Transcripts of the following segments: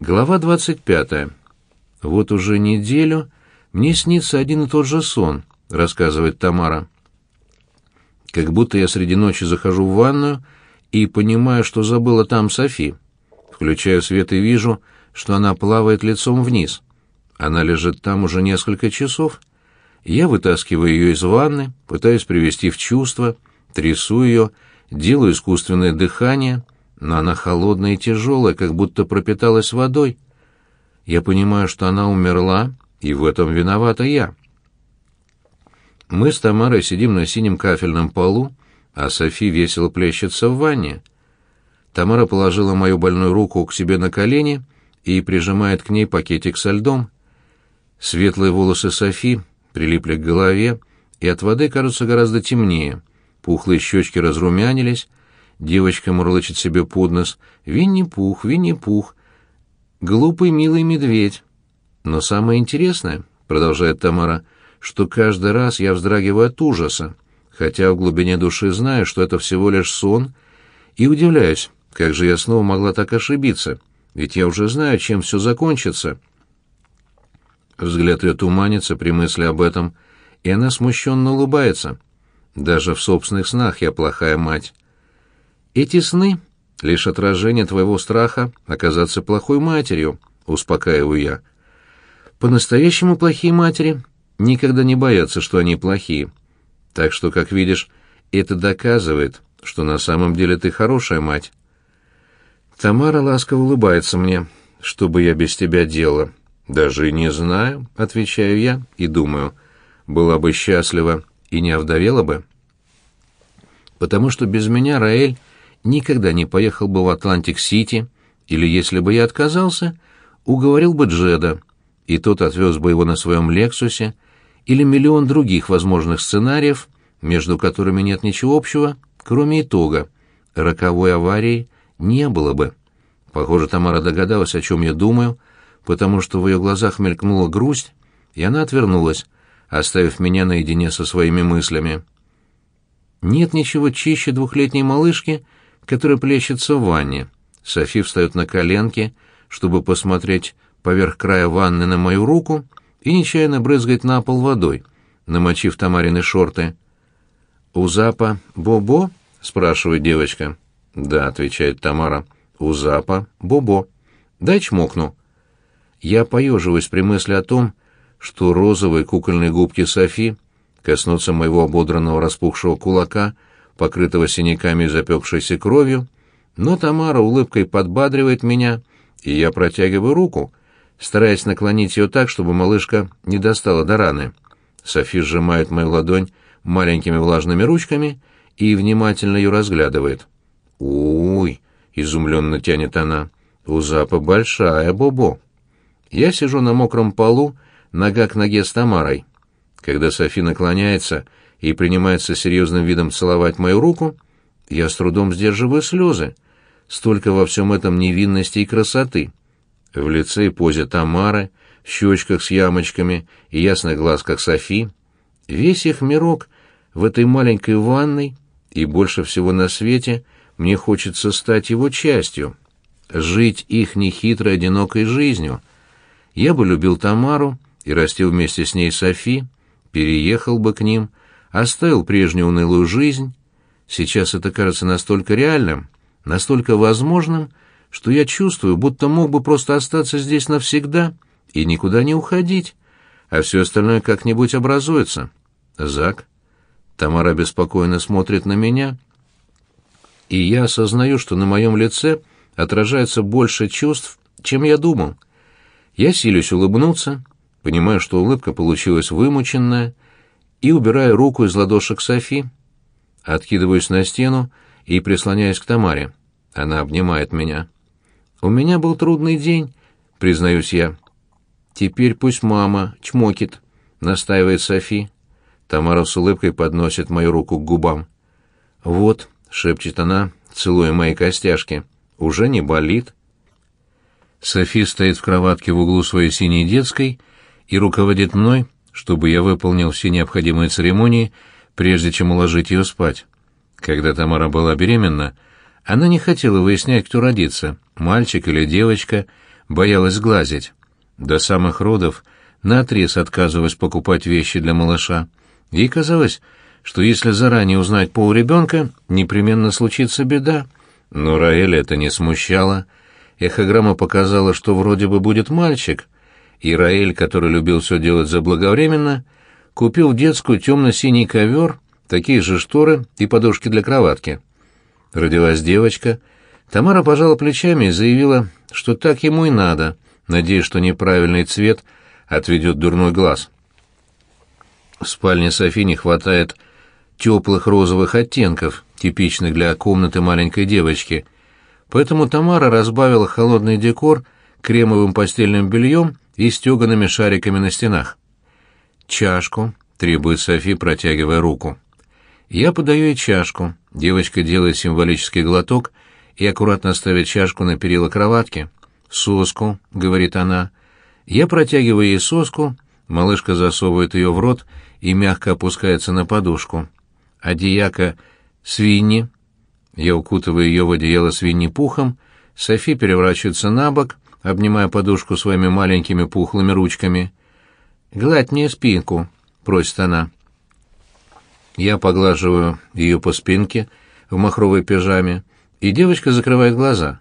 Глава 25. Вот уже неделю мне снится один и тот же сон, рассказывает Тамара. Как будто я среди ночи захожу в ванную и понимаю, что забыла там Софи. Включаю свет и вижу, что она плавает лицом вниз. Она лежит там уже несколько часов. Я вытаскиваю ее из ванны, пытаюсь привести в чувство, трясу ее, делаю искусственное дыхание — но она холодная и тяжелая, как будто пропиталась водой. Я понимаю, что она умерла, и в этом виновата я. Мы с Тамарой сидим на синем кафельном полу, а Софи весело плещется в ванне. Тамара положила мою больную руку к себе на колени и прижимает к ней пакетик со льдом. Светлые волосы Софи прилипли к голове и от воды кажутся гораздо темнее. Пухлые щечки разрумянились, Девочка мурлычет себе под нос. «Винни-Пух, Винни-Пух, глупый милый медведь». «Но самое интересное», — продолжает Тамара, — «что каждый раз я вздрагиваю от ужаса, хотя в глубине души знаю, что это всего лишь сон, и удивляюсь, как же я снова могла так ошибиться, ведь я уже знаю, чем все закончится». Взгляд ее туманится при мысли об этом, и она смущенно улыбается. «Даже в собственных снах я плохая мать». Эти сны — лишь отражение твоего страха оказаться плохой матерью, успокаиваю я. По-настоящему плохие матери никогда не боятся, что они плохие. Так что, как видишь, это доказывает, что на самом деле ты хорошая мать. Тамара ласково улыбается мне. Что бы я без тебя делала? Даже не знаю, отвечаю я и думаю. Была бы счастлива и не овдовела бы. Потому что без меня Раэль никогда не поехал бы в Атлантик-Сити, или, если бы я отказался, уговорил бы Джеда, и тот отвез бы его на своем «Лексусе», или миллион других возможных сценариев, между которыми нет ничего общего, кроме итога. Роковой аварии не было бы. Похоже, Тамара догадалась, о чем я думаю, потому что в ее глазах мелькнула грусть, и она отвернулась, оставив меня наедине со своими мыслями. Нет ничего чище двухлетней малышки, которая плещется в ванне. Софи встает на коленки, чтобы посмотреть поверх края ванны на мою руку и нечаянно брызгает на пол водой, намочив Тамарины шорты. «У Запа Бобо?» — спрашивает девочка. «Да», — отвечает Тамара. «У Запа Бобо. Дай чмокну». Я поеживаюсь при мысли о том, что розовые кукольные губки Софи коснутся моего ободранного распухшего кулака — покрытого синяками и запекшейся кровью, но Тамара улыбкой подбадривает меня, и я протягиваю руку, стараясь наклонить ее так, чтобы малышка не достала до раны. Софи сжимает мою ладонь маленькими влажными ручками и внимательно ее разглядывает. «Уй!» — изумленно тянет она. «У Запа большая, Бобо!» Я сижу на мокром полу, нога к ноге с Тамарой. Когда Софи наклоняется и принимается серьезным видом целовать мою руку, я с трудом сдерживаю слезы. Столько во всем этом невинности и красоты. В лице и позе Тамары, в щечках с ямочками и ясных глазках Софи. Весь их мирок в этой маленькой ванной, и больше всего на свете мне хочется стать его частью, жить их нехитрой одинокой жизнью. Я бы любил Тамару и растил вместе с ней Софи, переехал бы к ним, оставил прежнюю унылую жизнь. Сейчас это кажется настолько реальным, настолько возможным, что я чувствую, будто мог бы просто остаться здесь навсегда и никуда не уходить, а все остальное как-нибудь образуется. Зак. Тамара беспокойно смотрит на меня, и я осознаю, что на моем лице отражается больше чувств, чем я думал. Я силюсь улыбнуться, понимаю, что улыбка получилась вымученная, и убираю руку из ладошек Софи. Откидываюсь на стену и прислоняюсь к Тамаре. Она обнимает меня. «У меня был трудный день», — признаюсь я. «Теперь пусть мама чмокит», — настаивает Софи. Тамара с улыбкой подносит мою руку к губам. «Вот», — шепчет она, целуя мои костяшки, — «уже не болит». Софи стоит в кроватке в углу своей синей детской и руководит мной, чтобы я выполнил все необходимые церемонии, прежде чем уложить ее спать. Когда Тамара была беременна, она не хотела выяснять, кто родится, мальчик или девочка, боялась глазить. До самых родов наотрез отказывалась покупать вещи для малыша. Ей казалось, что если заранее узнать пол ребенка, непременно случится беда. Но Раэль это не смущало. Эхограмма показала, что вроде бы будет мальчик, и Раэль, который любил все делать заблаговременно, купил детскую темно-синий ковер, такие же шторы и подушки для кроватки. Родилась девочка. Тамара пожала плечами и заявила, что так ему и надо, надеясь, что неправильный цвет отведет дурной глаз. В спальне Софи не хватает теплых розовых оттенков, типичных для комнаты маленькой девочки, поэтому Тамара разбавила холодный декор кремовым постельным бельем и стеганными шариками на стенах. «Чашку», — требует Софи, протягивая руку. Я подаю ей чашку. Девочка делает символический глоток и аккуратно ставит чашку на перила кроватки. «Соску», — говорит она. Я протягиваю ей соску, малышка засовывает ее в рот и мягко опускается на подушку. А дьяка свиньи. Я укутываю ее в одеяло свиньи пухом, Софи переворачивается на бок, обнимая подушку своими маленькими пухлыми ручками. «Гладь мне спинку», — просит она. Я поглаживаю ее по спинке в махровой пижаме, и девочка закрывает глаза.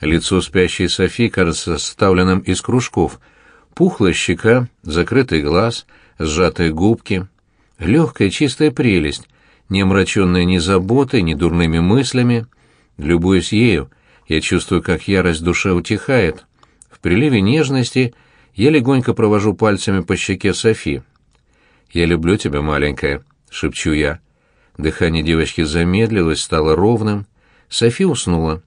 Лицо спящей Софи кажется составленным из кружков. Пухлая щека, закрытый глаз, сжатые губки. Легкая чистая прелесть, не омраченная ни заботой, ни дурными мыслями. Любуясь ею, я чувствую, как ярость душе утихает. В приливе нежности я легонько провожу пальцами по щеке Софи. «Я люблю тебя, маленькая», — шепчу я. Дыхание девочки замедлилось, стало ровным. Софи уснула.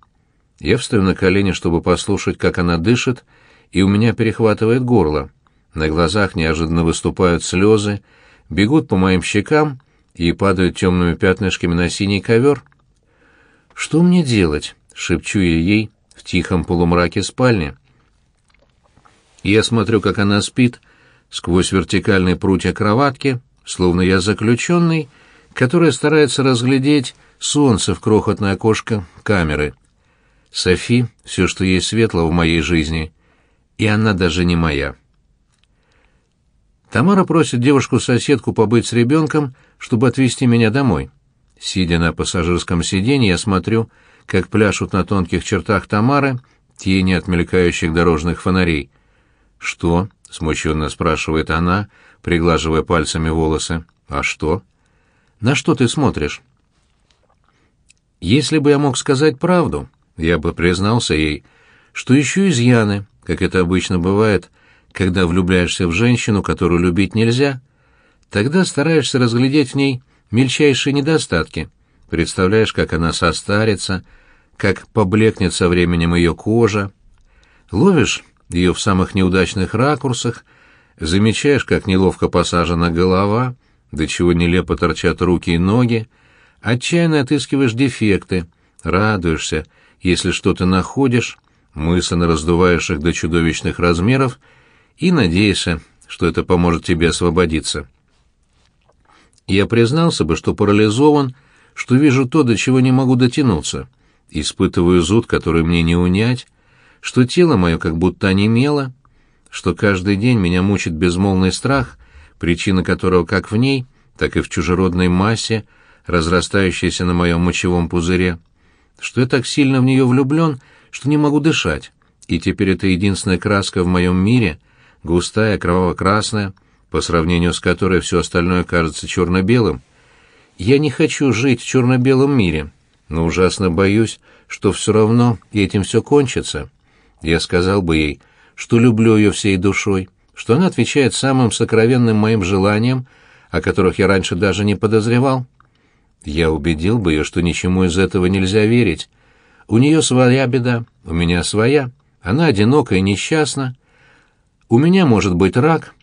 Я встаю на колени, чтобы послушать, как она дышит, и у меня перехватывает горло. На глазах неожиданно выступают слезы, бегут по моим щекам и падают темными пятнышками на синий ковер. «Что мне делать?» — шепчу я ей в тихом полумраке спальни. Я смотрю, как она спит, сквозь вертикальные прутья кроватки — словно я заключенный, который старается разглядеть солнце в крохотное окошко камеры. Софи — все, что есть светло в моей жизни, и она даже не моя. Тамара просит девушку-соседку побыть с ребенком, чтобы отвезти меня домой. Сидя на пассажирском сиденье, я смотрю, как пляшут на тонких чертах Тамары тени от мелькающих дорожных фонарей. «Что?» — смущенно спрашивает она, приглаживая пальцами волосы. «А что?» «На что ты смотришь?» Если бы я мог сказать правду, я бы признался ей, что ищу изъяны, как это обычно бывает, когда влюбляешься в женщину, которую любить нельзя. Тогда стараешься разглядеть в ней мельчайшие недостатки, представляешь, как она состарится, как поблекнет со временем ее кожа. Ловишь ее в самых неудачных ракурсах — Замечаешь, как неловко посажена голова, до чего нелепо торчат руки и ноги, отчаянно отыскиваешь дефекты, радуешься, если что-то находишь, мысленно раздуваешь их до чудовищных размеров и надеешься, что это поможет тебе освободиться. Я признался бы, что парализован, что вижу то, до чего не могу дотянуться, испытываю зуд, который мне не унять, что тело мое как будто онемело, что каждый день меня мучит безмолвный страх, причина которого как в ней, так и в чужеродной массе, разрастающейся на моем мочевом пузыре, что я так сильно в нее влюблен, что не могу дышать, и теперь это единственная краска в моем мире, густая, кроваво-красная, по сравнению с которой все остальное кажется черно-белым. Я не хочу жить в черно-белом мире, но ужасно боюсь, что все равно этим все кончится. Я сказал бы ей, что люблю ее всей душой, что она отвечает самым сокровенным моим желаниям, о которых я раньше даже не подозревал. Я убедил бы ее, что ничему из этого нельзя верить. У нее своя беда, у меня своя. Она одинока и несчастна. У меня может быть рак,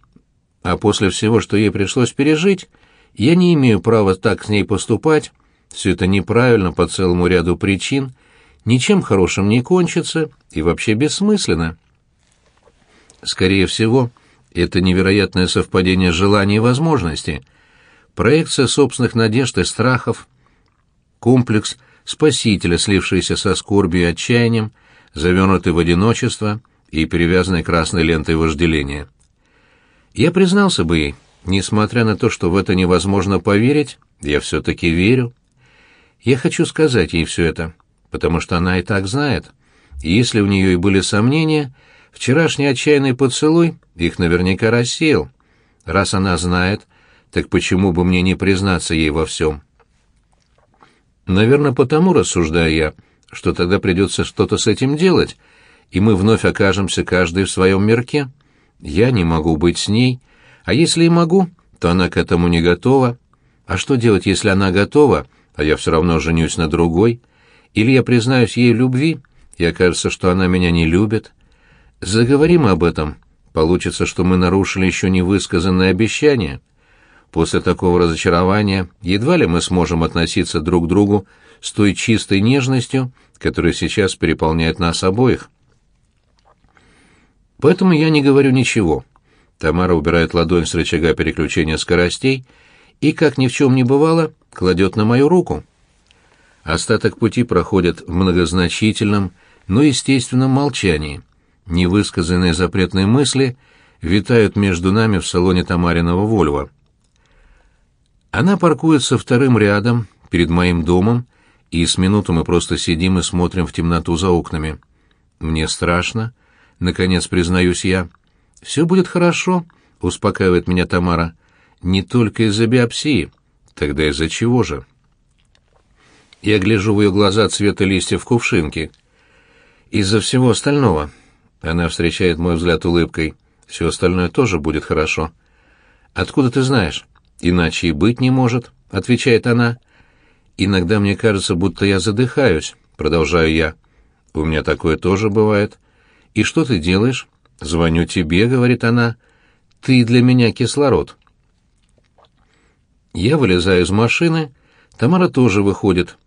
а после всего, что ей пришлось пережить, я не имею права так с ней поступать. Все это неправильно по целому ряду причин, ничем хорошим не кончится и вообще бессмысленно. Скорее всего, это невероятное совпадение желаний и возможностей, проекция собственных надежд и страхов, комплекс спасителя, слившийся со скорбью и отчаянием, завернутый в одиночество, и перевязанной красной лентой вожделения. Я признался бы ей, несмотря на то, что в это невозможно поверить, я все-таки верю. Я хочу сказать ей все это, потому что она и так знает. И если у нее и были сомнения, вчерашний отчаянный поцелуй их наверняка рассеял. Раз она знает, так почему бы мне не признаться ей во всем? Наверное, потому, рассуждаю я, что тогда придется что-то с этим делать, и мы вновь окажемся каждый в своем мирке. Я не могу быть с ней, а если и могу, то она к этому не готова. А что делать, если она готова, а я все равно женюсь на другой? Или я признаюсь ей любви, и окажется, что она меня не любит? Заговорим об этом. Получится, что мы нарушили еще невысказанное обещание. После такого разочарования едва ли мы сможем относиться друг к другу с той чистой нежностью, которая сейчас переполняет нас обоих. Поэтому я не говорю ничего. Тамара убирает ладонь с рычага переключения скоростей и, как ни в чем не бывало, кладет на мою руку. Остаток пути проходит в многозначительном, но естественном молчании. Невысказанные запретные мысли витают между нами в салоне Тамариного Вольва. Она паркуется вторым рядом, перед моим домом, и с минуту мы просто сидим и смотрим в темноту за окнами. Мне страшно, наконец признаюсь я. Все будет хорошо, успокаивает меня Тамара. Не только из-за биопсии. Тогда из-за чего же? Я гляжу в ее глаза цвета листьев кувшинки. Из-за всего остального. Она встречает мой взгляд улыбкой. Все остальное тоже будет хорошо. Откуда ты знаешь? Иначе и быть не может, отвечает она. Иногда мне кажется, будто я задыхаюсь, продолжаю я. У меня такое тоже бывает. И что ты делаешь? Звоню тебе, говорит она. Ты для меня кислород. Я вылезаю из машины, Тамара тоже выходит,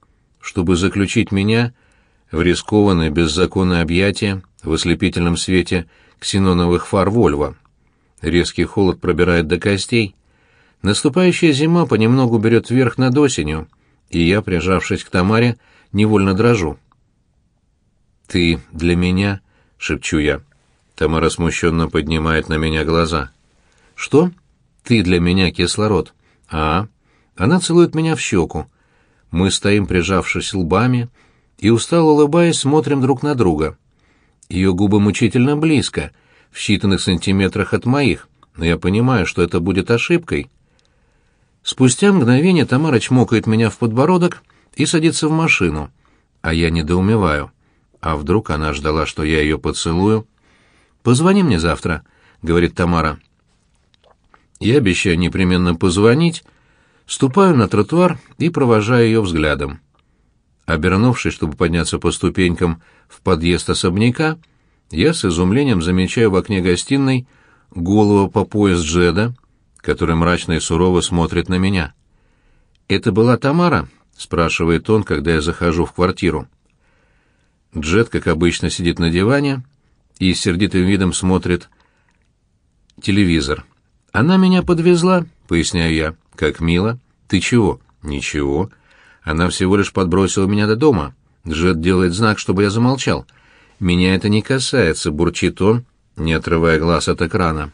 чтобы заключить меня в рискованное беззаконное объятие в ослепительном свете ксеноновых фар Вольво. Резкий холод пробирает до костей. Наступающая зима понемногу берет верх над осенью, и я, прижавшись к Тамаре, невольно дрожу. «Ты для меня?» — шепчу я. Тамара смущенно поднимает на меня глаза. «Что? Ты для меня кислород?» «А?» Она целует меня в щеку. Мы стоим, прижавшись лбами, и, устало улыбаясь, смотрим друг на друга. Ее губы мучительно близко, в считанных сантиметрах от моих, но я понимаю, что это будет ошибкой. Спустя мгновение Тамара чмокает меня в подбородок и садится в машину, а я недоумеваю. А вдруг она ждала, что я ее поцелую? «Позвони мне завтра», — говорит Тамара. Я обещаю непременно позвонить, ступаю на тротуар и провожаю ее взглядом. Обернувшись, чтобы подняться по ступенькам в подъезд особняка, я с изумлением замечаю в окне гостиной голову по пояс Джеда, который мрачно и сурово смотрит на меня. «Это была Тамара?» — спрашивает он, когда я захожу в квартиру. Джет, как обычно, сидит на диване и с сердитым видом смотрит телевизор. «Она меня подвезла», — поясняю я. «Как мило. Ты чего?» «Ничего. Она всего лишь подбросила меня до дома. Джет делает знак, чтобы я замолчал. Меня это не касается», — бурчит он, не отрывая глаз от экрана.